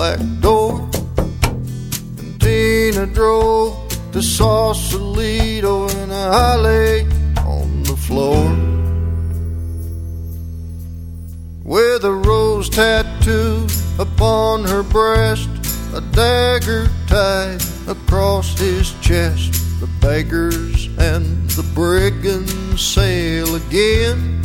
back door. And Tina drove to Sausalito and I lay on the floor. With a rose tattoo upon her breast, a dagger tied across his chest. The beggars and the brigands sail again.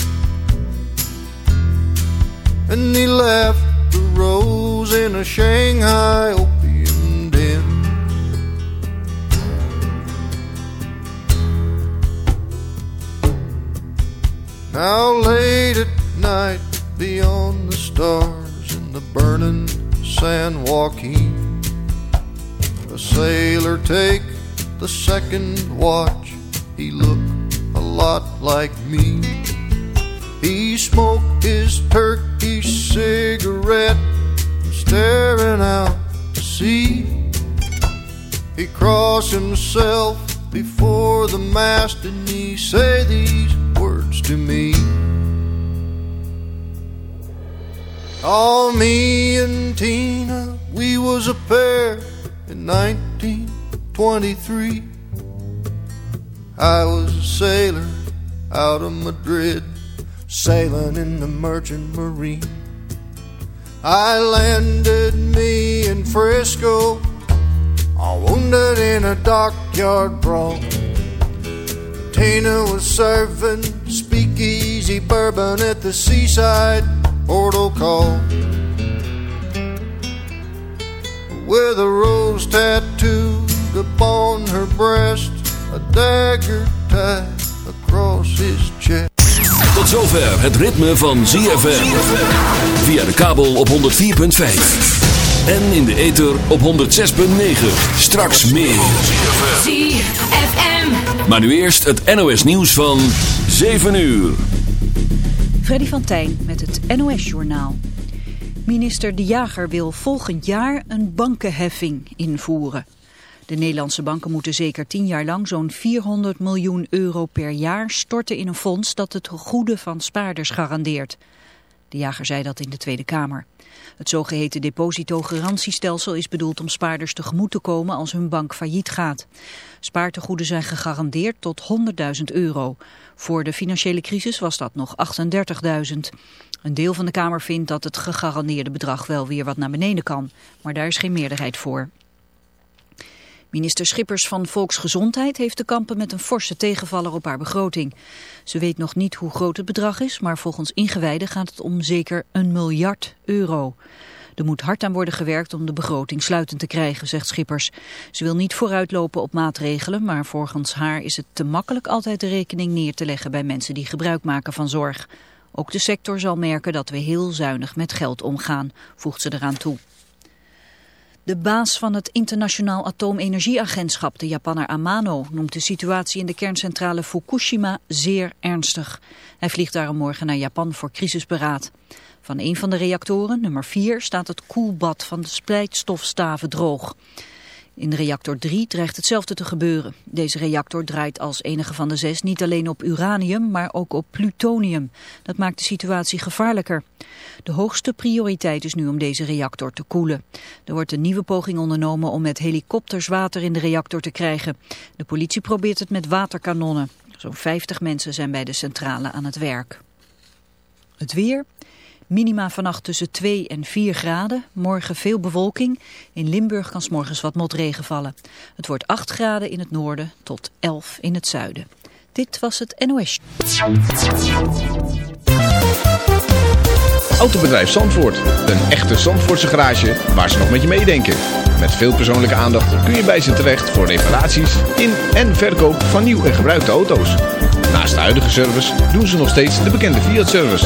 And he left the rose in a Shanghai opium den. Now late at night, beyond the stars in the burning San Joaquin, a sailor take the second watch. He looked a lot like me. He smoked his turkey cigarette, staring out to sea. He crossed himself before the mast and he said these words to me. Oh, me and Tina, we was a pair in 1923. I was a sailor out of Madrid, sailing in the merchant marine. I landed me in Frisco, all wounded in a dockyard brawl. Tina was serving speakeasy bourbon at the seaside portal call. With a rose tattooed upon her breast, a dagger tied zover het ritme van ZFM. Via de kabel op 104.5. En in de ether op 106.9. Straks meer. ZFM. Maar nu eerst het NOS nieuws van 7 uur. Freddy van Tijn met het NOS-journaal. Minister De Jager wil volgend jaar een bankenheffing invoeren. De Nederlandse banken moeten zeker tien jaar lang zo'n 400 miljoen euro per jaar storten in een fonds dat het goede van spaarders garandeert. De jager zei dat in de Tweede Kamer. Het zogeheten depositogarantiestelsel is bedoeld om spaarders tegemoet te komen als hun bank failliet gaat. Spaartegoeden zijn gegarandeerd tot 100.000 euro. Voor de financiële crisis was dat nog 38.000. Een deel van de Kamer vindt dat het gegarandeerde bedrag wel weer wat naar beneden kan, maar daar is geen meerderheid voor. Minister Schippers van Volksgezondheid heeft te kampen met een forse tegenvaller op haar begroting. Ze weet nog niet hoe groot het bedrag is, maar volgens ingewijden gaat het om zeker een miljard euro. Er moet hard aan worden gewerkt om de begroting sluitend te krijgen, zegt Schippers. Ze wil niet vooruitlopen op maatregelen, maar volgens haar is het te makkelijk altijd de rekening neer te leggen bij mensen die gebruik maken van zorg. Ook de sector zal merken dat we heel zuinig met geld omgaan, voegt ze eraan toe. De baas van het Internationaal Atoomenergieagentschap, de Japanner Amano, noemt de situatie in de kerncentrale Fukushima zeer ernstig. Hij vliegt daarom morgen naar Japan voor crisisberaad. Van een van de reactoren, nummer 4, staat het koelbad van de splijtstofstaven droog. In reactor 3 dreigt hetzelfde te gebeuren. Deze reactor draait als enige van de zes niet alleen op uranium, maar ook op plutonium. Dat maakt de situatie gevaarlijker. De hoogste prioriteit is nu om deze reactor te koelen. Er wordt een nieuwe poging ondernomen om met helikopters water in de reactor te krijgen. De politie probeert het met waterkanonnen. Zo'n 50 mensen zijn bij de centrale aan het werk. Het weer... Minima vannacht tussen 2 en 4 graden. Morgen veel bewolking. In Limburg kan s morgens wat motregen vallen. Het wordt 8 graden in het noorden tot 11 in het zuiden. Dit was het NOS. Autobedrijf Zandvoort. Een echte Zandvoortse garage waar ze nog met je meedenken. Met veel persoonlijke aandacht kun je bij ze terecht voor reparaties in en verkoop van nieuw en gebruikte auto's. Naast de huidige service doen ze nog steeds de bekende Fiat-service.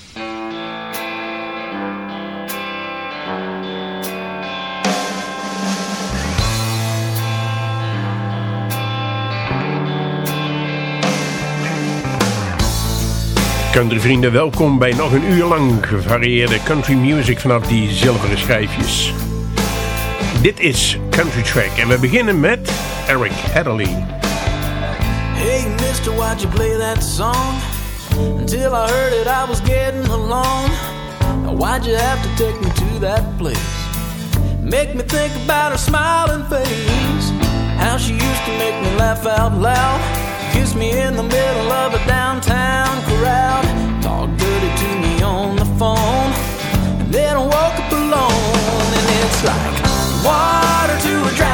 Countryvrienden, welkom bij nog een uur lang gevarieerde country music vanaf die zilveren schijfjes. Dit is Country Track en we beginnen met Eric Hadley. Hey, mister, why'd you play that song? Until I heard it, I was getting along. Now, why'd you have to take me to that place? Make me think about her smiling face. How she used to make me laugh out loud. Kiss me in the middle of a downtown crowd. Talk dirty to me on the phone. And then I woke up alone. And it's like water to a drowning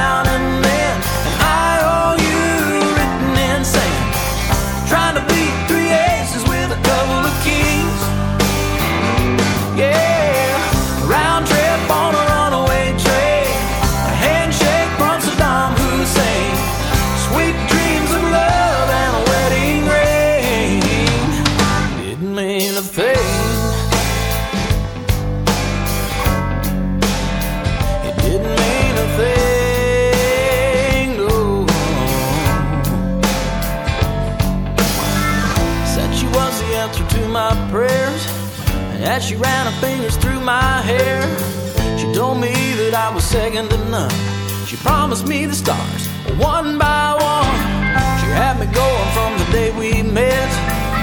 she ran her fingers through my hair, she told me that I was second to none. She promised me the stars, one by one. She had me going from the day we met.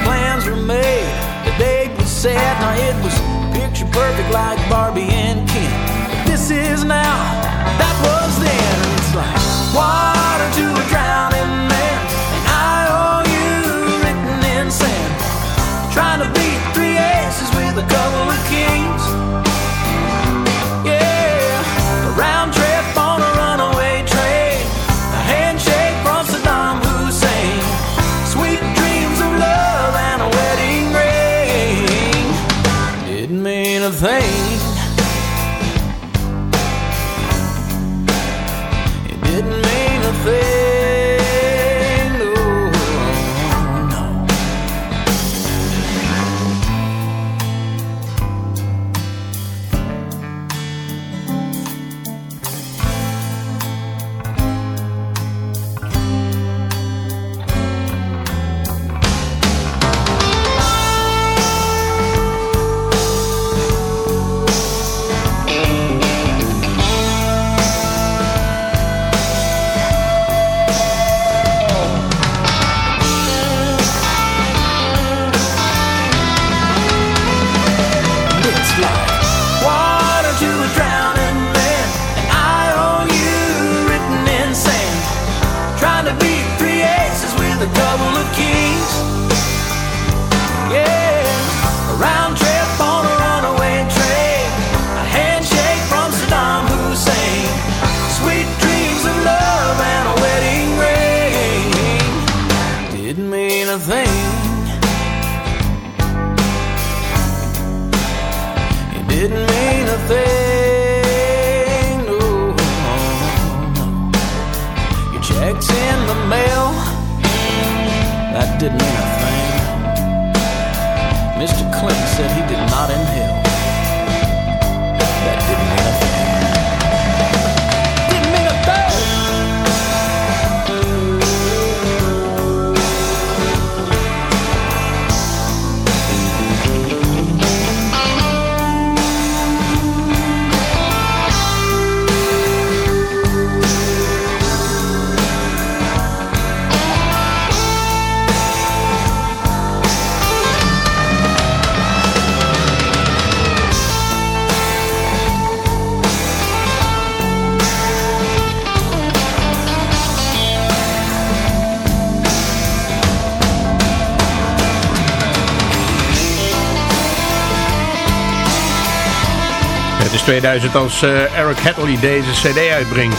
Plans were made, the date was set. Now it was picture perfect like Barbie and Ken. But this is now, that was then. It's like water to a drowning man. And I owe you written in sand. Trying to three aces with didn't mean a thing, no. Your check's in the mail, that didn't mean a thing. Mr. Clinton said he did not inhale. 2000 als eh, Eric Hadley deze cd uitbrengt.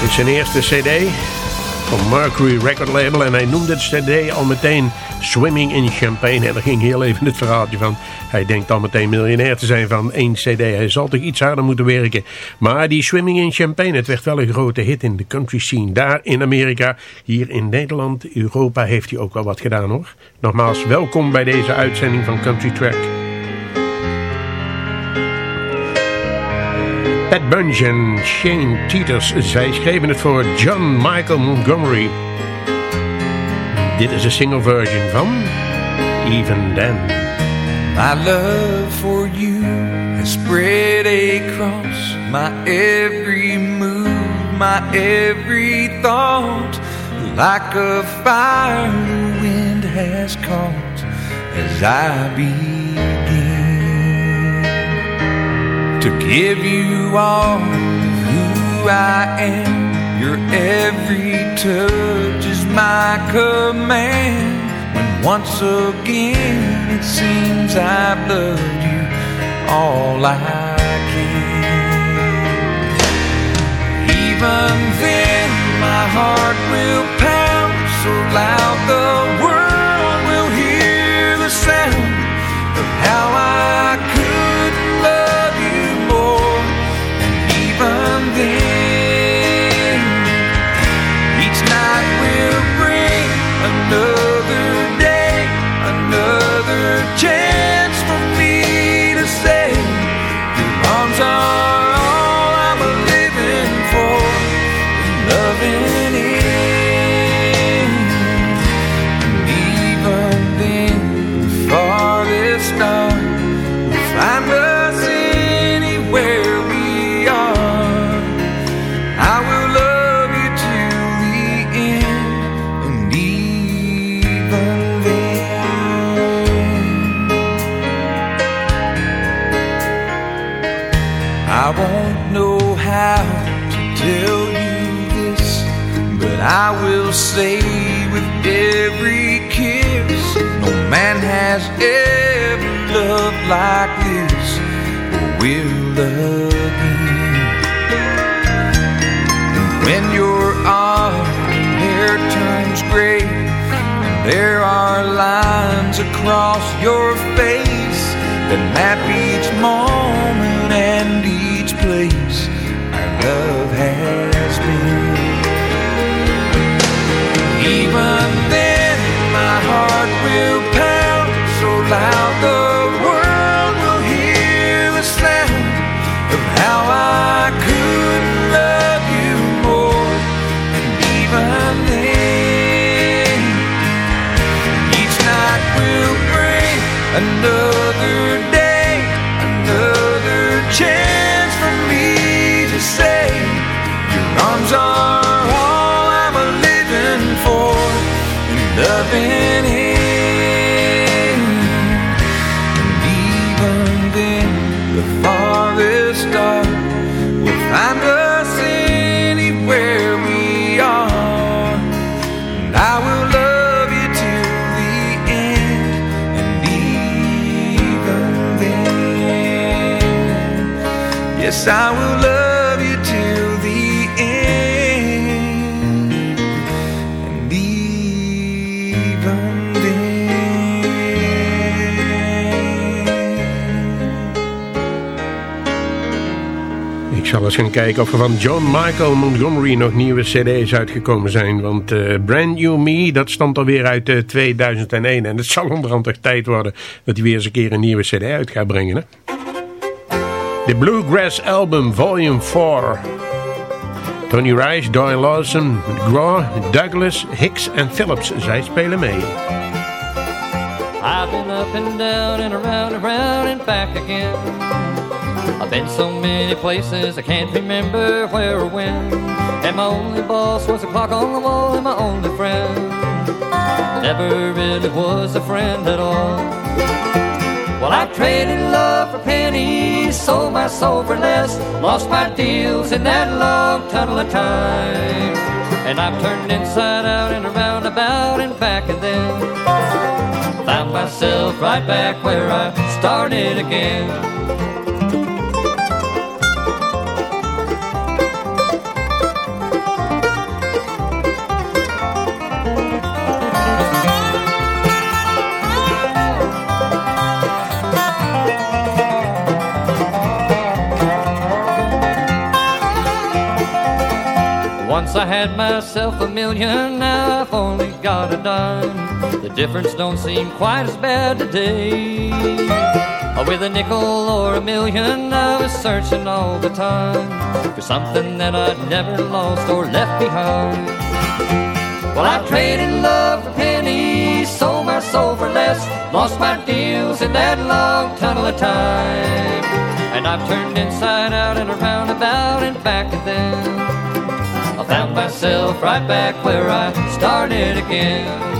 Het is zijn eerste cd van Mercury Record Label en hij noemde de cd al meteen Swimming in Champagne. En er ging heel even het verhaaltje van, hij denkt al meteen miljonair te zijn van één cd. Hij zal toch iets harder moeten werken. Maar die Swimming in Champagne, het werd wel een grote hit in de country scene. Daar in Amerika, hier in Nederland, Europa heeft hij ook wel wat gedaan hoor. Nogmaals, welkom bij deze uitzending van Country Track. Pat Bunch en Shane Teeters, zij schreven het voor John Michael Montgomery. Dit is een single version van Even Then. My love for you has spread across my every move, my every thought. Like a fire the wind has caught as I begin to give you all who I am. Your every touch is my command. When once again it seems I've loved you all I can. Even then, my heart will pound so loud the world will hear the sound of how I will say with every kiss, no man has ever loved like this, or will again. When your arm hair turns gray, and there are lines across your face that map each moment and each place. Our love has zal eens gaan kijken of er van John Michael Montgomery nog nieuwe cd's uitgekomen zijn. Want eh, Brand New Me, dat stond alweer uit eh, 2001. En het zal onderhand toch tijd worden dat hij weer eens een keer een nieuwe cd uit gaat brengen. Hè? De Bluegrass Album Volume 4. Tony Rice, Doyle Lawson, McGraw, Douglas, Hicks en Phillips, zij spelen mee. I've up and down and around and around and back again. I've been so many places I can't remember where or when. And my only boss was a clock on the wall and my only friend. Never really was a friend at all. Well, I traded love for pennies, sold my soul for less, lost my deals in that long tunnel of time. And I've turned inside out and around about and back and then found myself right back where I started again. Once I had myself a million, now I've only got a dime. The difference don't seem quite as bad today. With a nickel or a million, I was searching all the time for something that I'd never lost or left behind. Well, I traded love for pennies, sold my soul for less, lost my deals in that long tunnel of time. And I've turned inside out and around about and back again. I found myself right back where I started again.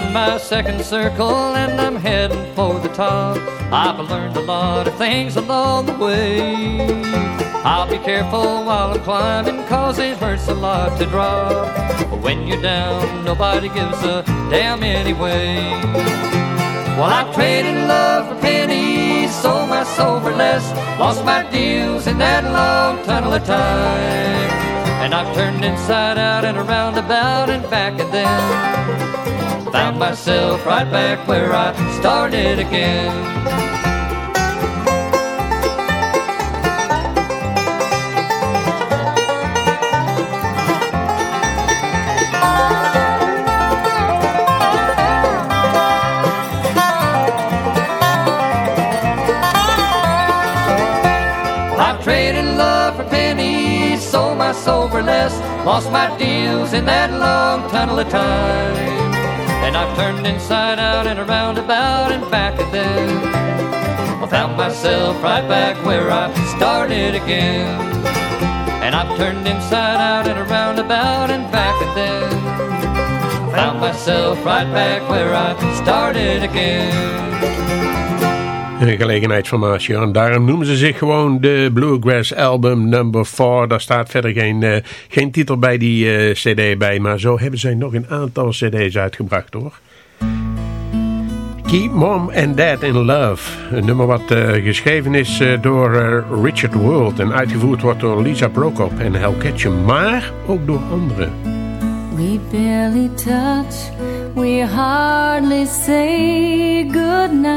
In my second circle and I'm heading for the top. I've learned a lot of things along the way. I'll be careful while I'm climbing cause it hurts a lot to drop. But when you're down, nobody gives a damn anyway. Well, I've traded love for pennies, sold my soul for less, lost my deals in that long tunnel of time. And I've turned inside out and around about and back then found myself right back where I started again. I've traded love for pennies, sold my soul for less, lost my deals in that long tunnel of time. And I've turned inside out and around about and back then I found myself right back where I started again. And I've turned inside out and around about and back then I found myself right back where I started again. Een gelegenheidsformatie. En daarom noemen ze zich gewoon de Bluegrass Album Number 4. Daar staat verder geen, eh, geen titel bij die eh, cd bij. Maar zo hebben zij nog een aantal cd's uitgebracht hoor. Keep Mom and Dad in Love. Een nummer wat eh, geschreven is door Richard World. En uitgevoerd wordt door Lisa Prokop en Hal Ketchum. Maar ook door anderen. We barely touch, we hardly say goodnight.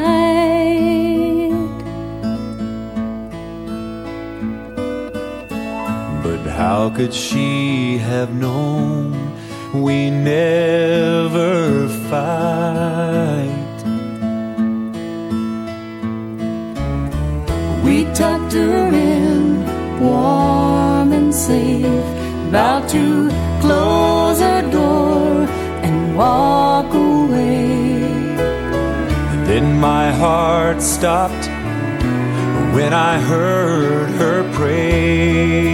But how could she have known we never fight? We tucked her in, warm and safe, about to close her door and walk away. And then my heart stopped when I heard her pray.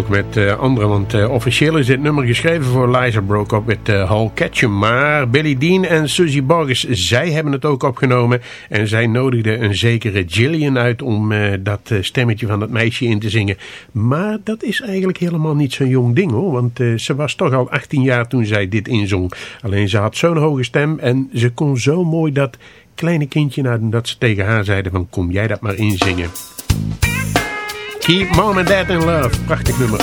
Ook met uh, anderen, want uh, officieel is dit nummer geschreven voor Liza Broke Up met uh, Hal. Maar Billy Dean en Susie Borges, zij hebben het ook opgenomen. En zij nodigden een zekere Gillian uit om dat stemmetje van dat meisje in te zingen. Maar dat is eigenlijk helemaal niet zo'n jong ding hoor. Want ze was toch al 18 jaar toen zij dit inzong. Alleen ze had zo'n hoge stem en ze kon zo mooi dat kleine kindje nadat dat ze tegen haar zeiden van kom jij dat maar inzingen. Keep Mom and Dad in Love. Prachtig nummer.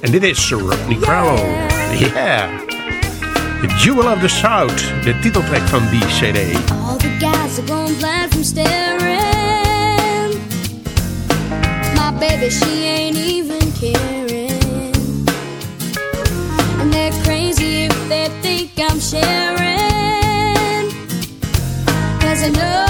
En dit is Rodney Crowell. Yeah. The Jewel of the South. De titeltrack van die cd. All the guys are going blind from staring. My baby, she ain't even caring. And they're crazy if they think I'm sharing. Cause I know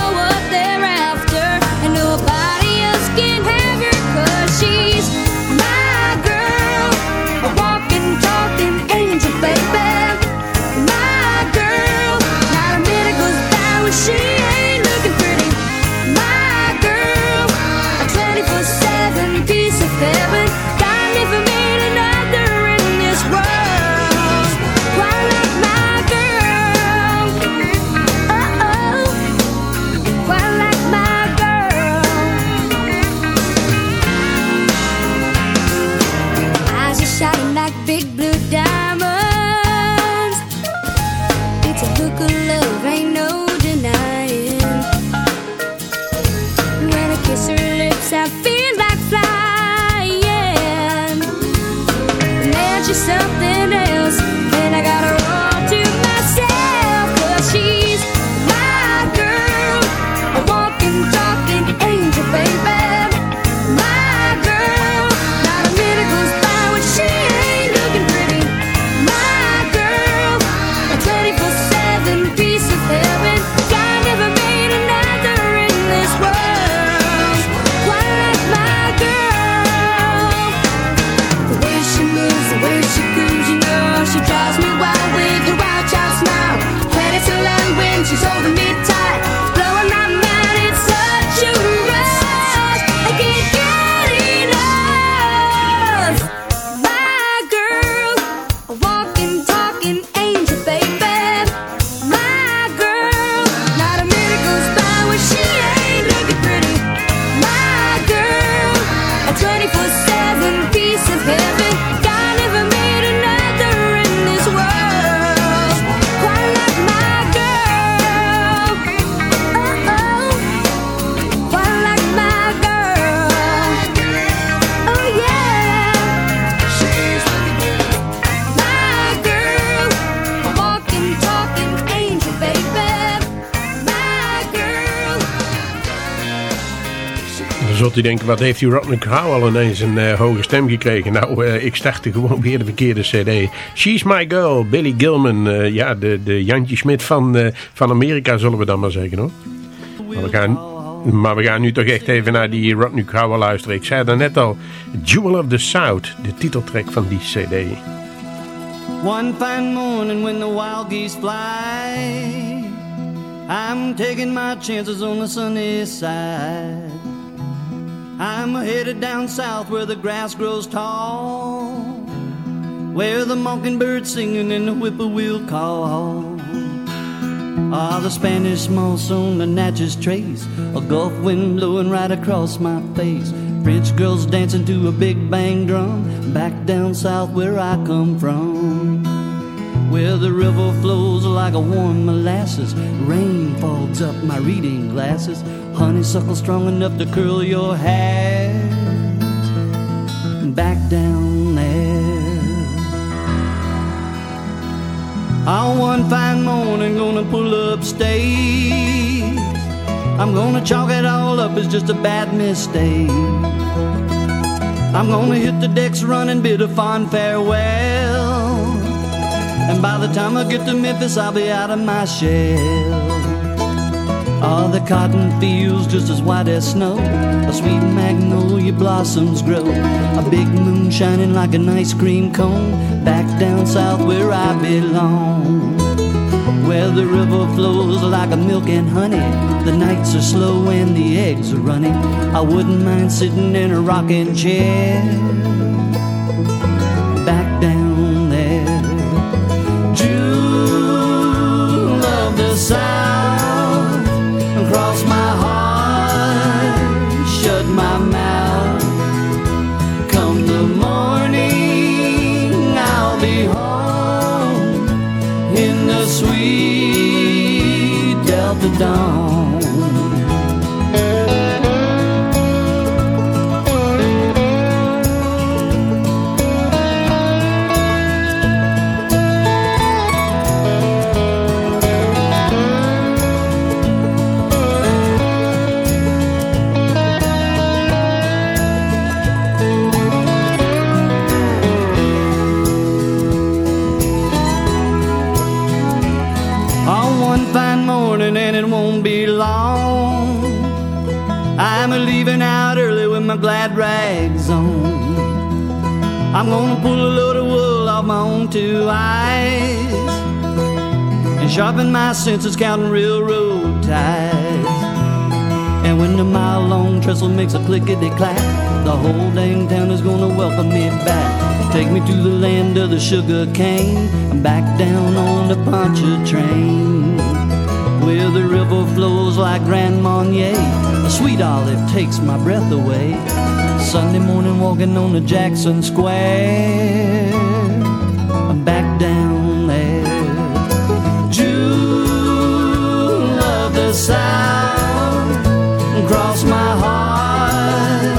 zult u denken, wat heeft die Rodney Crowell ineens een eh, hoge stem gekregen? Nou, eh, ik startte gewoon weer de verkeerde cd. She's My Girl, Billy Gilman. eh, ja, de, de Jantje Smit van, van Amerika zullen we dan maar zeggen hoor. Maar we, gaan, maar we gaan nu toch echt even naar die Rodney Crowell luisteren. Ik zei net al, Jewel of the South, de titeltrack van die cd. One fine morning when the wild geese fly, I'm taking my chances on the sunny side. I'm headed down south where the grass grows tall, where the mockingbird singing and the whippoorwill call. Ah, the Spanish moss on the Natchez Trace, a Gulf wind blowing right across my face. French girls dancing to a big bang drum, back down south where I come from. Where the river flows like a warm molasses, rain fogs up my reading glasses, honeysuckle strong enough to curl your hair. Back down there. On one fine morning, gonna pull up stakes. I'm gonna chalk it all up as just a bad mistake. I'm gonna hit the decks running, bid a fond farewell. By the time I get to Memphis, I'll be out of my shell. All the cotton fields just as white as snow. A sweet magnolia blossoms grow. A big moon shining like an ice cream cone. Back down south where I belong. Where the river flows like a milk and honey. The nights are slow and the eggs are running. I wouldn't mind sitting in a rocking chair. dawn. I'm gonna pull a load of wool off my own two eyes and sharpen my senses counting railroad ties. And when the mile long trestle makes a clickety clack, the whole dang town is gonna welcome me back. Take me to the land of the sugar cane and back down on the Pontchartrain. Where the river flows like Grand Marnier, a sweet olive takes my breath away. Sunday morning walking on the Jackson Square, I'm back down there. Jewel of the South, cross my heart,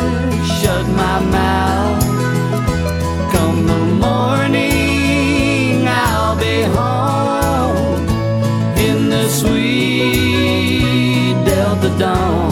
shut my mouth. Come the morning, I'll be home in the sweet Delta dawn.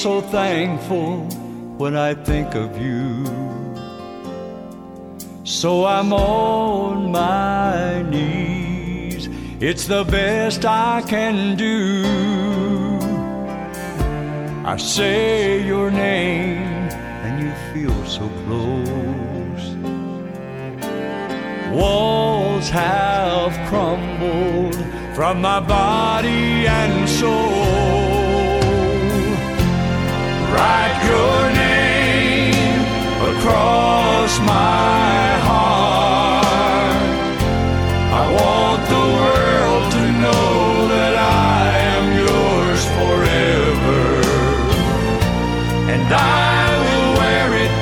So thankful when I think of you. So I'm on my knees. It's the best I can do. I say your name and you feel so close. Walls have crumbled from my body and soul. Write your name across my heart. I want the world to know that I am yours forever. And I will wear it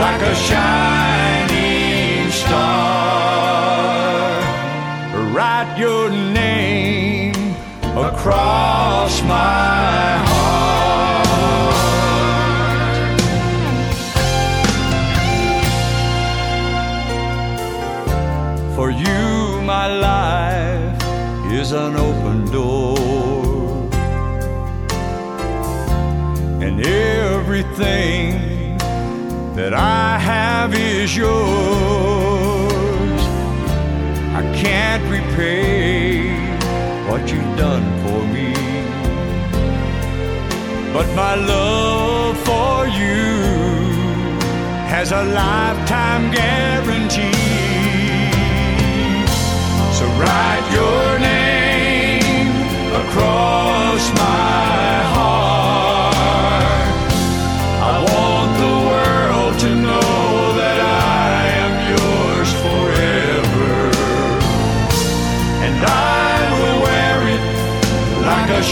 like a shining star. Write your name across my heart. Is an open door, and everything that I have is yours. I can't repay what you've done for me, but my love for you has a lifetime guarantee. So write your name across my heart. I want the world to know that I am yours forever. And I will wear it like a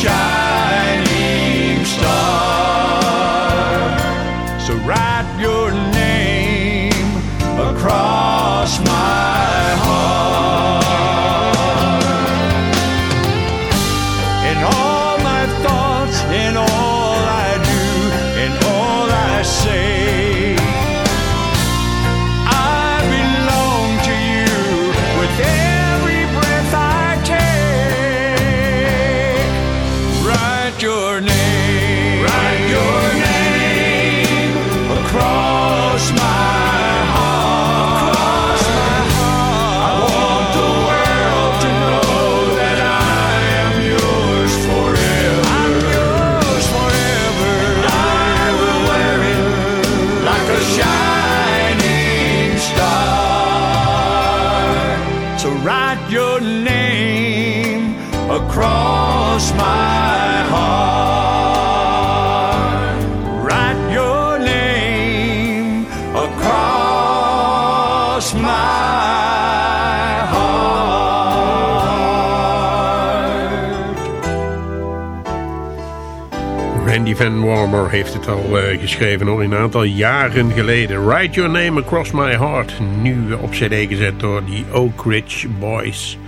Heeft het al eh, geschreven hoor, een aantal jaren geleden. Write Your Name Across My Heart. Nu op cd gezet door die Oak Ridge Boys.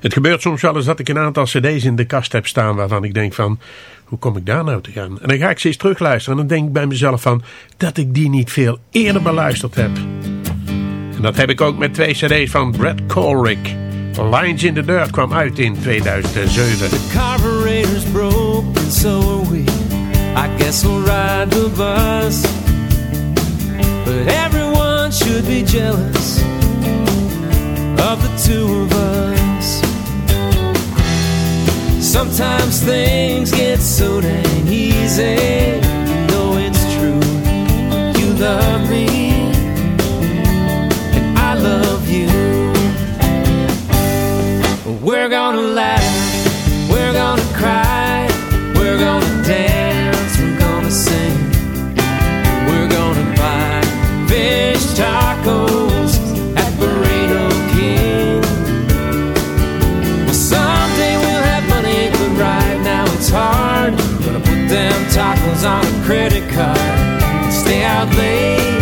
Het gebeurt soms wel eens dat ik een aantal cd's in de kast heb staan waarvan ik denk van... Hoe kom ik daar nou te gaan? En dan ga ik ze eens terugluisteren en dan denk ik bij mezelf van... Dat ik die niet veel eerder beluisterd heb. En dat heb ik ook met twee cd's van Brad Colrick. Lines in the Dirt kwam uit in 2007. And so are we. I guess we'll ride the bus. But everyone should be jealous of the two of us. Sometimes things get so dang easy. You know it's true. You love me, credit card, stay out late,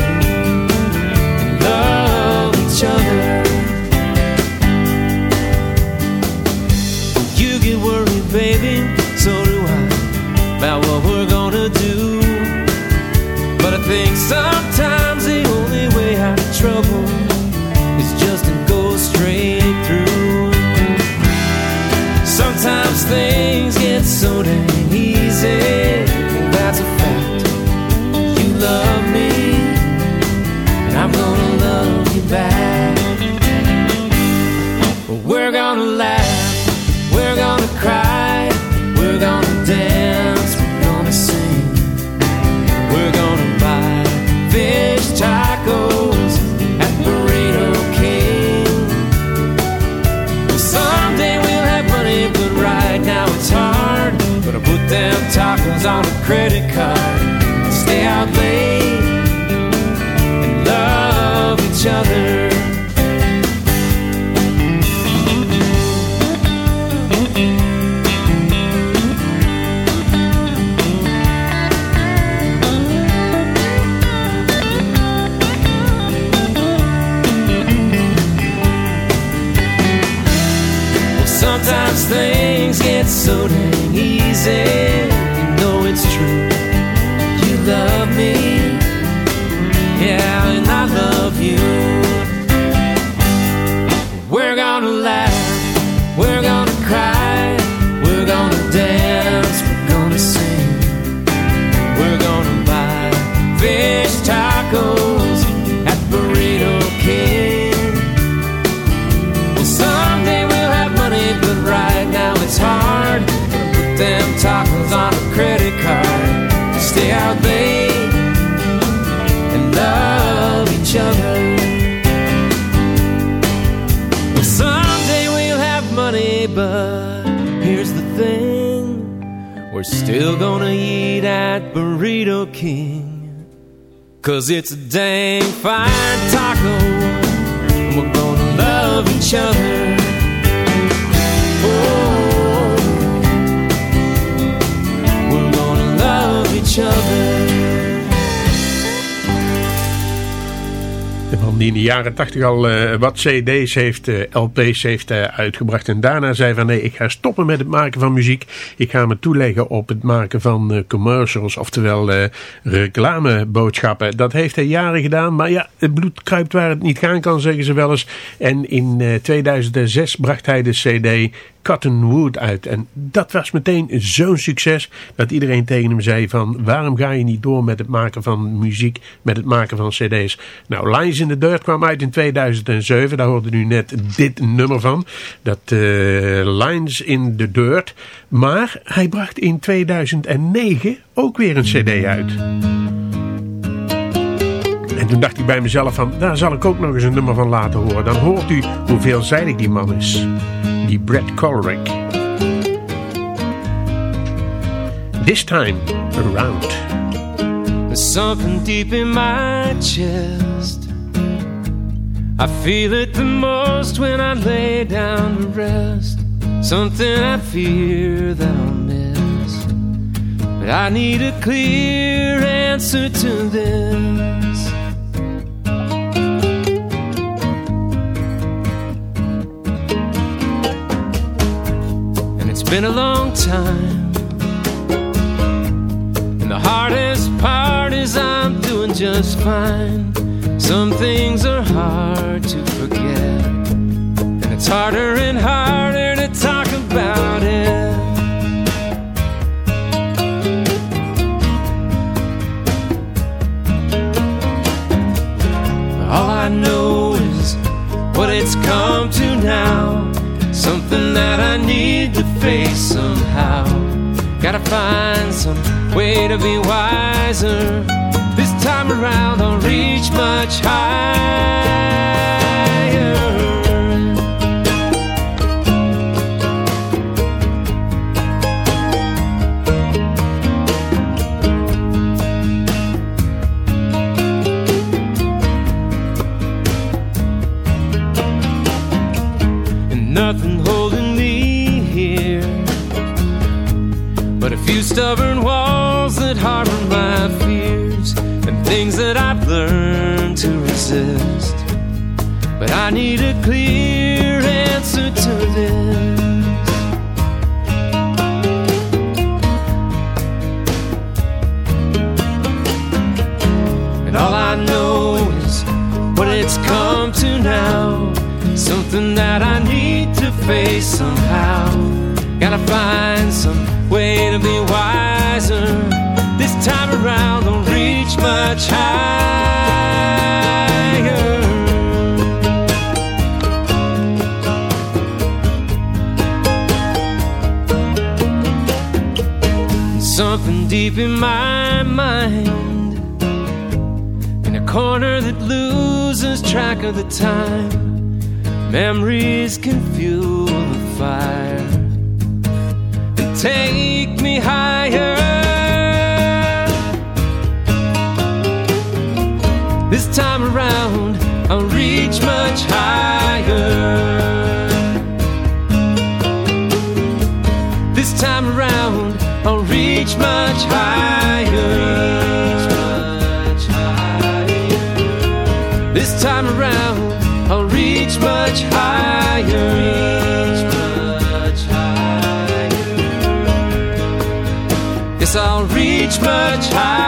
credit stay out late, and love each other. Sometimes things get so dang easy. Still gonna eat at Burrito King. Cause it's a dang fine taco, and we're gonna love each other. Die in de jaren 80 al eh, wat cd's heeft, eh, LP's heeft eh, uitgebracht. En daarna zei van nee, ik ga stoppen met het maken van muziek. Ik ga me toeleggen op het maken van commercials, oftewel reclameboodschappen. Dat heeft hij jaren gedaan, maar ja, het bloed kruipt waar het niet gaan kan, zeggen ze wel eens. En in eh, 2006 bracht hij de cd Cottonwood uit. En dat was meteen zo'n succes dat iedereen tegen hem zei van waarom ga je niet door met het maken van muziek, met het maken van cd's. Nou, Lines in the Dirt kwam uit in 2007, daar hoorde u net dit nummer van. Dat eh, Lines in the Dirt. Maar hij bracht in 2009 ook weer een cd uit. En toen dacht ik bij mezelf van, daar zal ik ook nog eens een nummer van laten horen. Dan hoort u hoe veelzijdig die man is. Die Brad Colrick. This time around. There's something deep in my chest. I feel it the most when I lay down to rest. Something I fear that I'll miss. But I need a clear answer to this. Been a long time. And the hardest part is I'm doing just fine. Some things are hard to forget. And it's harder and harder to talk about it. All I know is what it's come to now. Something that I need to face somehow. Gotta find some way to be wiser. This time around, I'll reach much higher. Stubborn walls that harbor my fears and things that I've learned to resist. But I need a clear answer to this. And all I know is what it's come to now. Something that I need to face somehow. Gotta find some way to be wiser. This time around, I'll reach much higher. Something deep in my mind, in a corner that loses track of the time. Memories can fuel the fire take me higher. This time around, I'll reach much higher. This time around, I'll reach much higher. This time around, I'll reach much higher. Much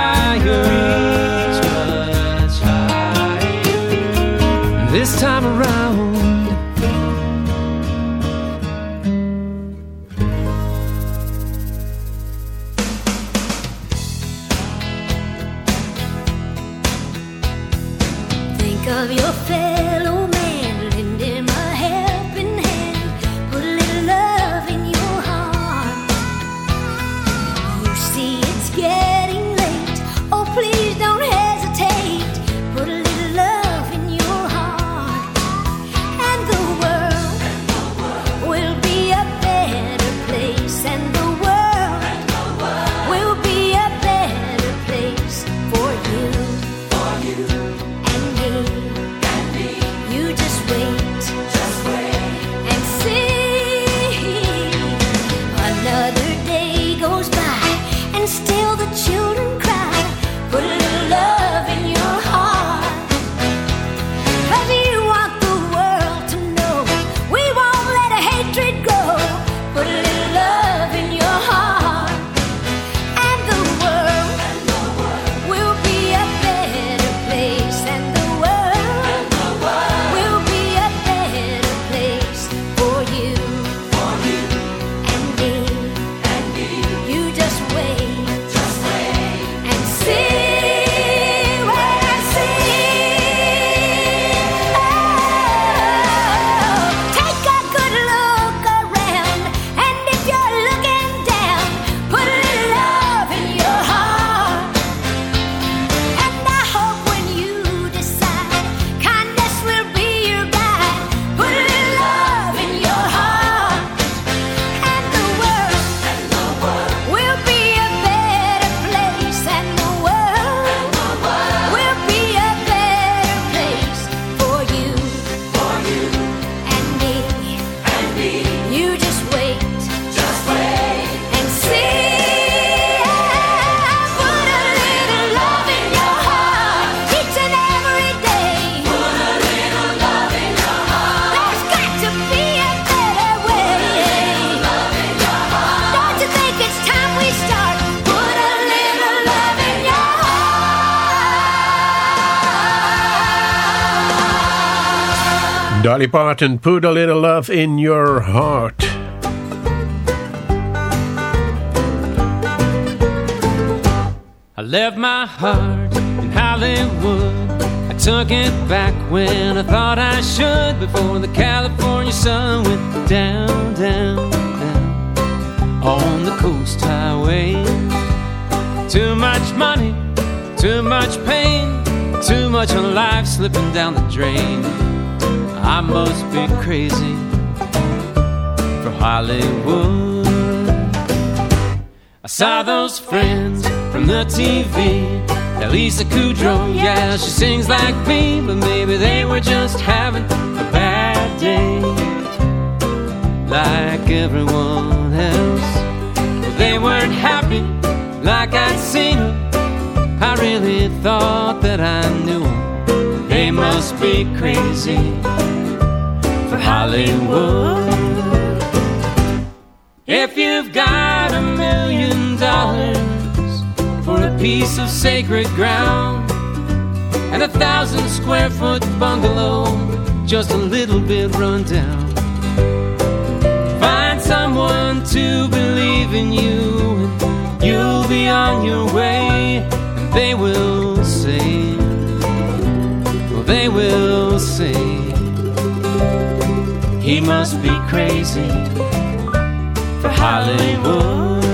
Dolly Parton, put a little love in your heart. I left my heart in Hollywood. I took it back when I thought I should before the California sun went down, down, down on the coast highway. Too much money, too much pain, too much of life slipping down the drain. I must be crazy for Hollywood. I saw those friends from the TV. Elisa Kudrow, yeah, she sings like me, but maybe they were just having a bad day, like everyone else. But they weren't happy, like I'd seen them. I really thought that I knew them. Must be crazy for Hollywood. If you've got a million dollars for a piece of sacred ground and a thousand square foot bungalow, just a little bit run down. Find someone to believe in you, and you'll be on your way. And they will say, they will say, he must be crazy for Hollywood.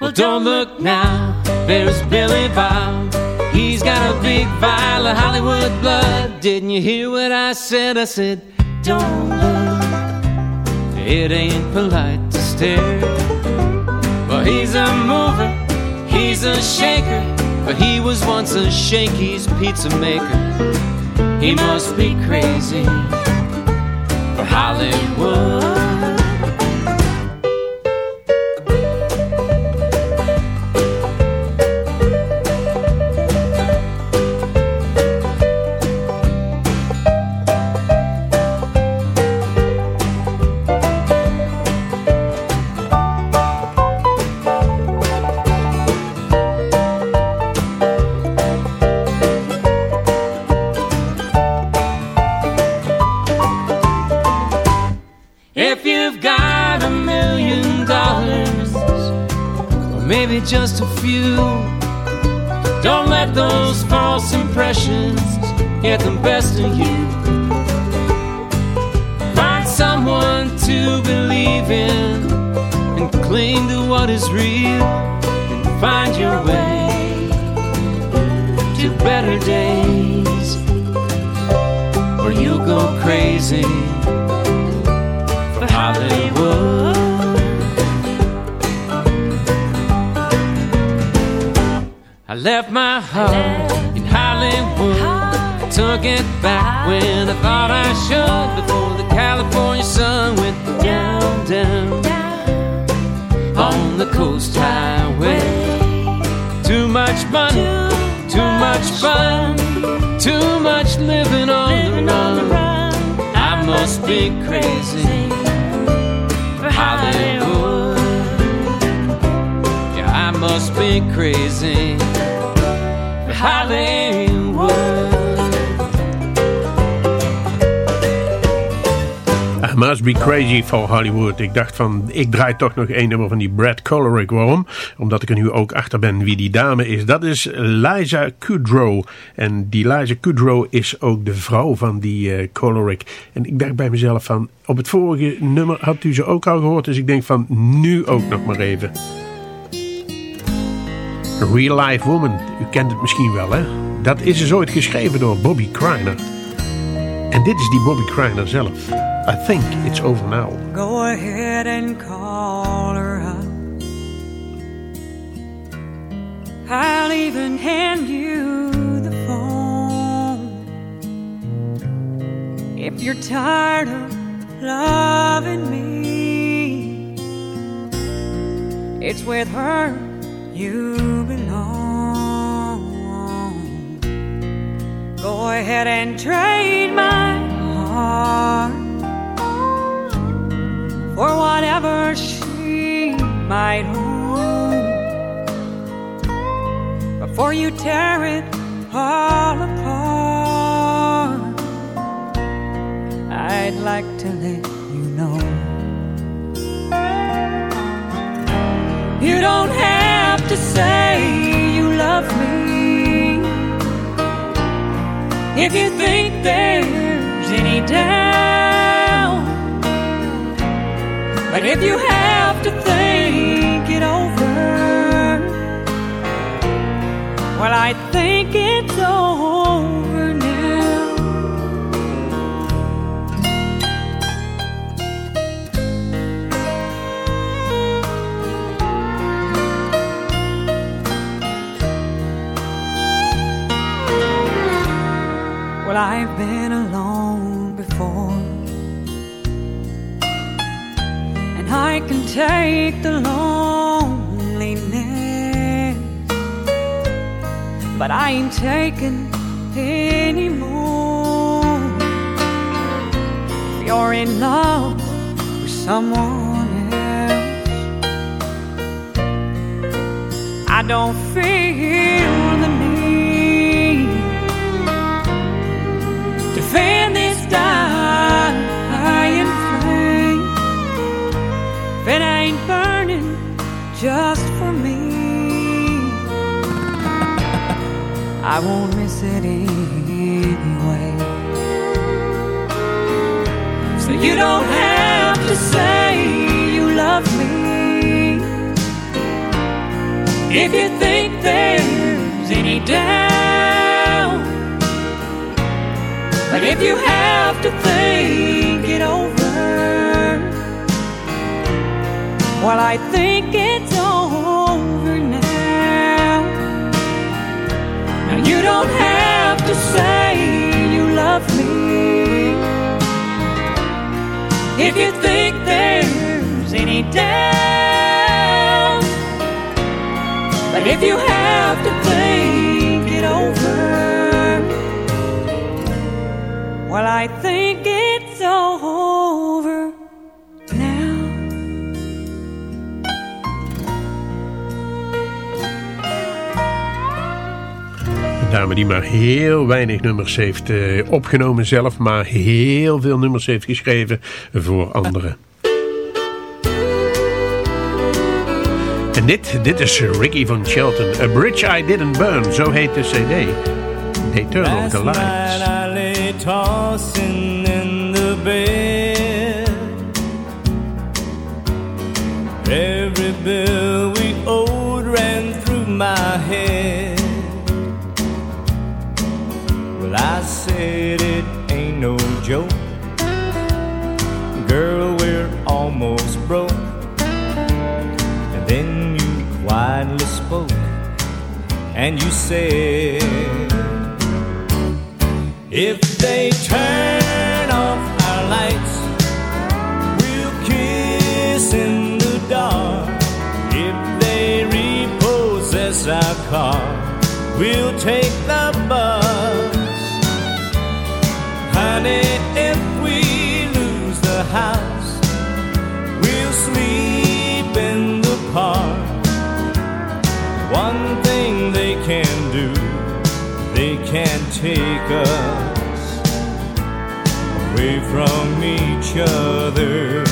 Well, don't look now, there's Billy Bob. He's got a big vial of Hollywood blood. Didn't you hear what I said? I said, don't look. It ain't polite to stare. Well, he's a mover, he's a shaker, but he was once a Shakey's pizza maker. He must be crazy for Hollywood. Hollywood. I must be crazy for Hollywood. Ik dacht van, ik draai toch nog een nummer van die Brad Colerick. Waarom? Omdat ik er nu ook achter ben wie die dame is. Dat is Liza Kudrow. En die Liza Kudrow is ook de vrouw van die uh, Colerick. En ik dacht bij mezelf van, op het vorige nummer had u ze ook al gehoord. Dus ik denk van, nu ook nog maar even. Real Life Woman. U kent het misschien wel, hè? Dat is dus ooit geschreven door Bobby Criner. En dit is die Bobby Criner zelf. I think it's over now. Go ahead and call her up. I'll even hand you the phone. If you're tired of loving me, it's with her you belong. Go ahead and trade my heart for whatever she might own before you tear it all apart, I'd like to let you know. You don't have to say you love me if you think there's any doubt. But if you have to think it over, well, I think it's over I've been alone before, and I can take the loneliness, but I ain't taking anymore. If you're in love with someone else, I don't feel the need I won't miss it anyway. So you don't have to say you love me if you think there's any doubt. But if you have to think it over, well, I think it's over don't have to say you love me if you think there's any doubt. But if you have to think it over, well, I think dame die maar heel weinig nummers heeft eh, opgenomen zelf, maar heel veel nummers heeft geschreven voor anderen. En dit, dit is Ricky van Shelton. A Bridge I Didn't Burn, zo heet de cd. They Turn Off the Last Lights. Said it ain't no joke. Girl, we're almost broke. And then you quietly spoke and you said, if they turn off our lights, we'll kiss in the dark. If they repossess our car, we'll take the bus. If we lose the house, we'll sleep in the park. One thing they can do, they can't take us away from each other.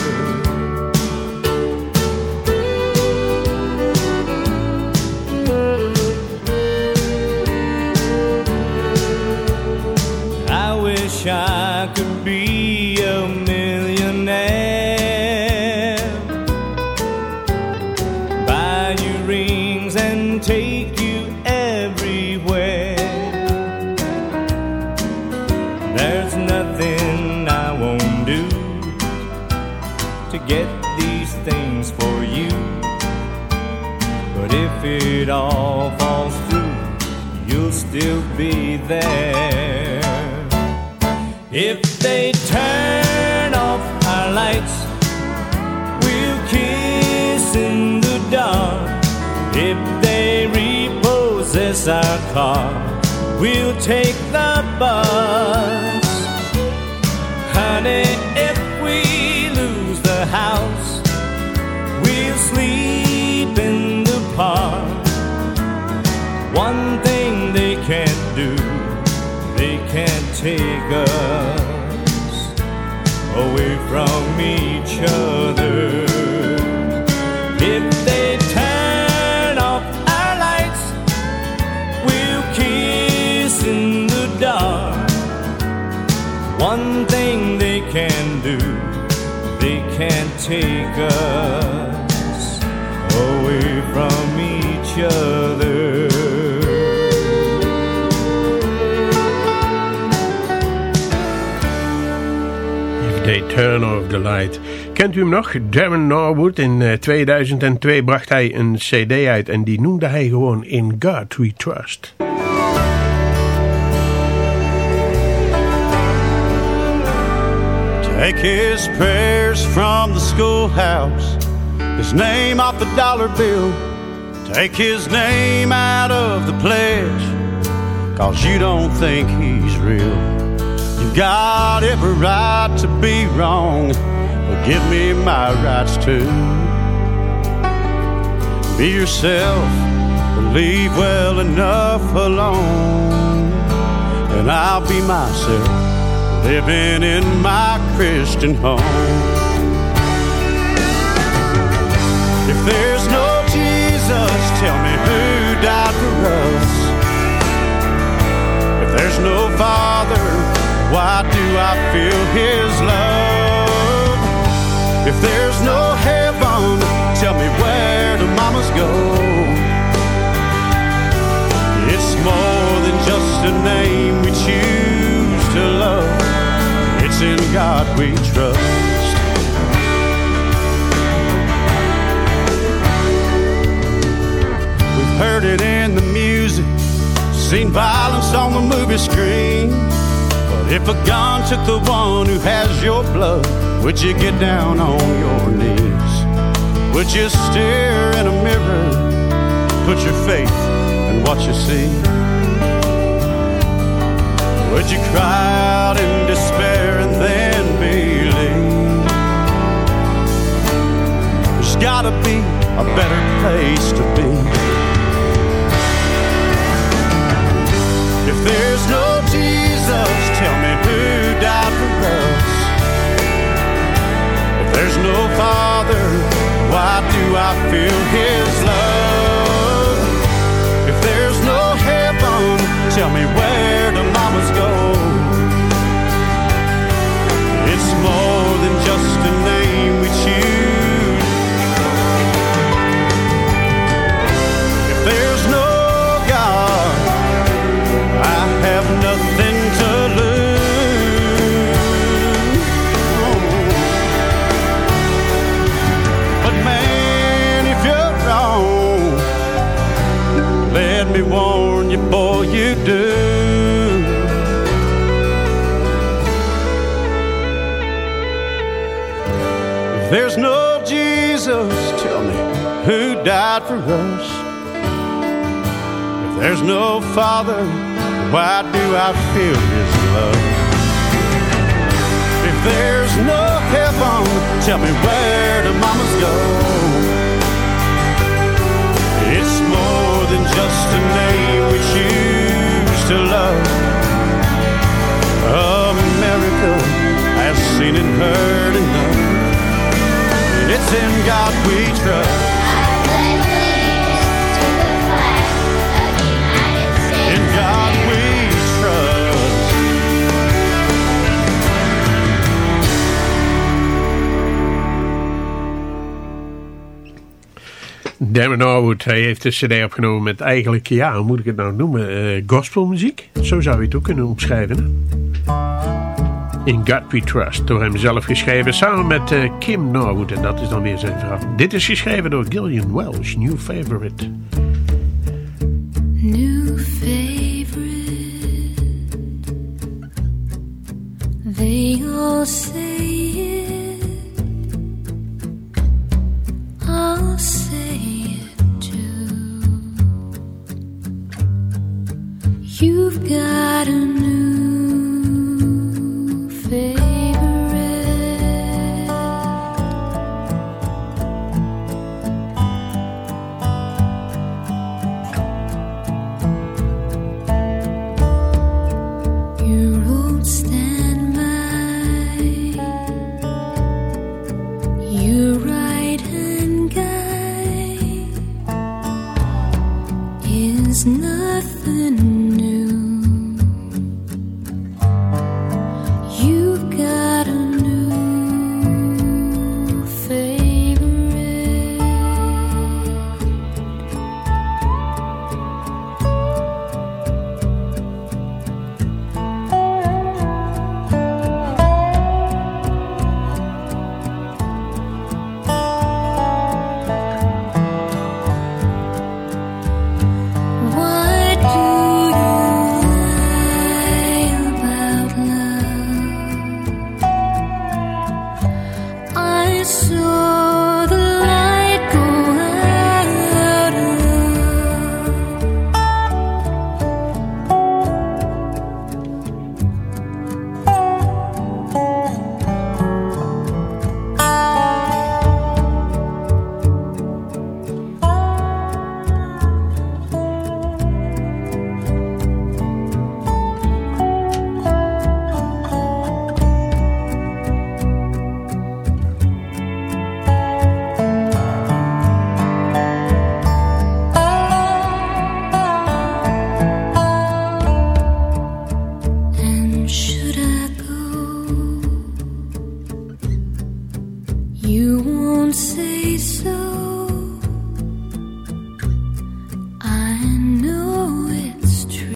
Wish I could be a millionaire. Buy you rings and take you everywhere. There's nothing I won't do to get these things for you. But if it all falls through, you'll still be there. If they turn off our lights, we'll kiss in the dark. If they repossess our car, we'll take the bus. Take us away from each other. If they turn off our lights, we'll kiss in the dark. One thing they can do, they can't take us away from each other. Turn Off the Light. Kent u hem nog? Darren Norwood. In eh, 2002 bracht hij een cd uit en die noemde hij gewoon In God We Trust. Take his prayers from the schoolhouse, his name off the dollar bill. Take his name out of the pledge, cause you don't think he's real. Got every right to be wrong, but give me my rights too. Be yourself, but leave well enough alone, and I'll be myself living in my Christian home. If there's no Jesus, tell me who died for us. If there's no Father, why do I feel His love? If there's no heaven, tell me where do mamas go? It's more than just a name we choose to love. It's in God we trust. We've heard it in the music, seen violence on the movie screen. If a gun took the one who has your blood, would you get down on your knees? Would you stare in a mirror, put your faith in what you see? Would you cry out in despair and then believe? There's gotta be a better place to be. There's no Father, why do I feel His love? If there's no heaven, tell me where Father, why do I feel His love? If there's no heaven, tell me where do mamas go? It's more than just a name we choose to love. America has seen and heard enough. It's in God we trust. Damon Norwood, hij heeft de cd opgenomen met eigenlijk, ja, hoe moet ik het nou noemen, eh, gospelmuziek. Zo zou je het ook kunnen omschrijven. In God We Trust, door hem zelf geschreven, samen met eh, Kim Norwood. En dat is dan weer zijn vrouw. Dit is geschreven door Gillian Welsh, New Favorite. New favorite. They all say pattern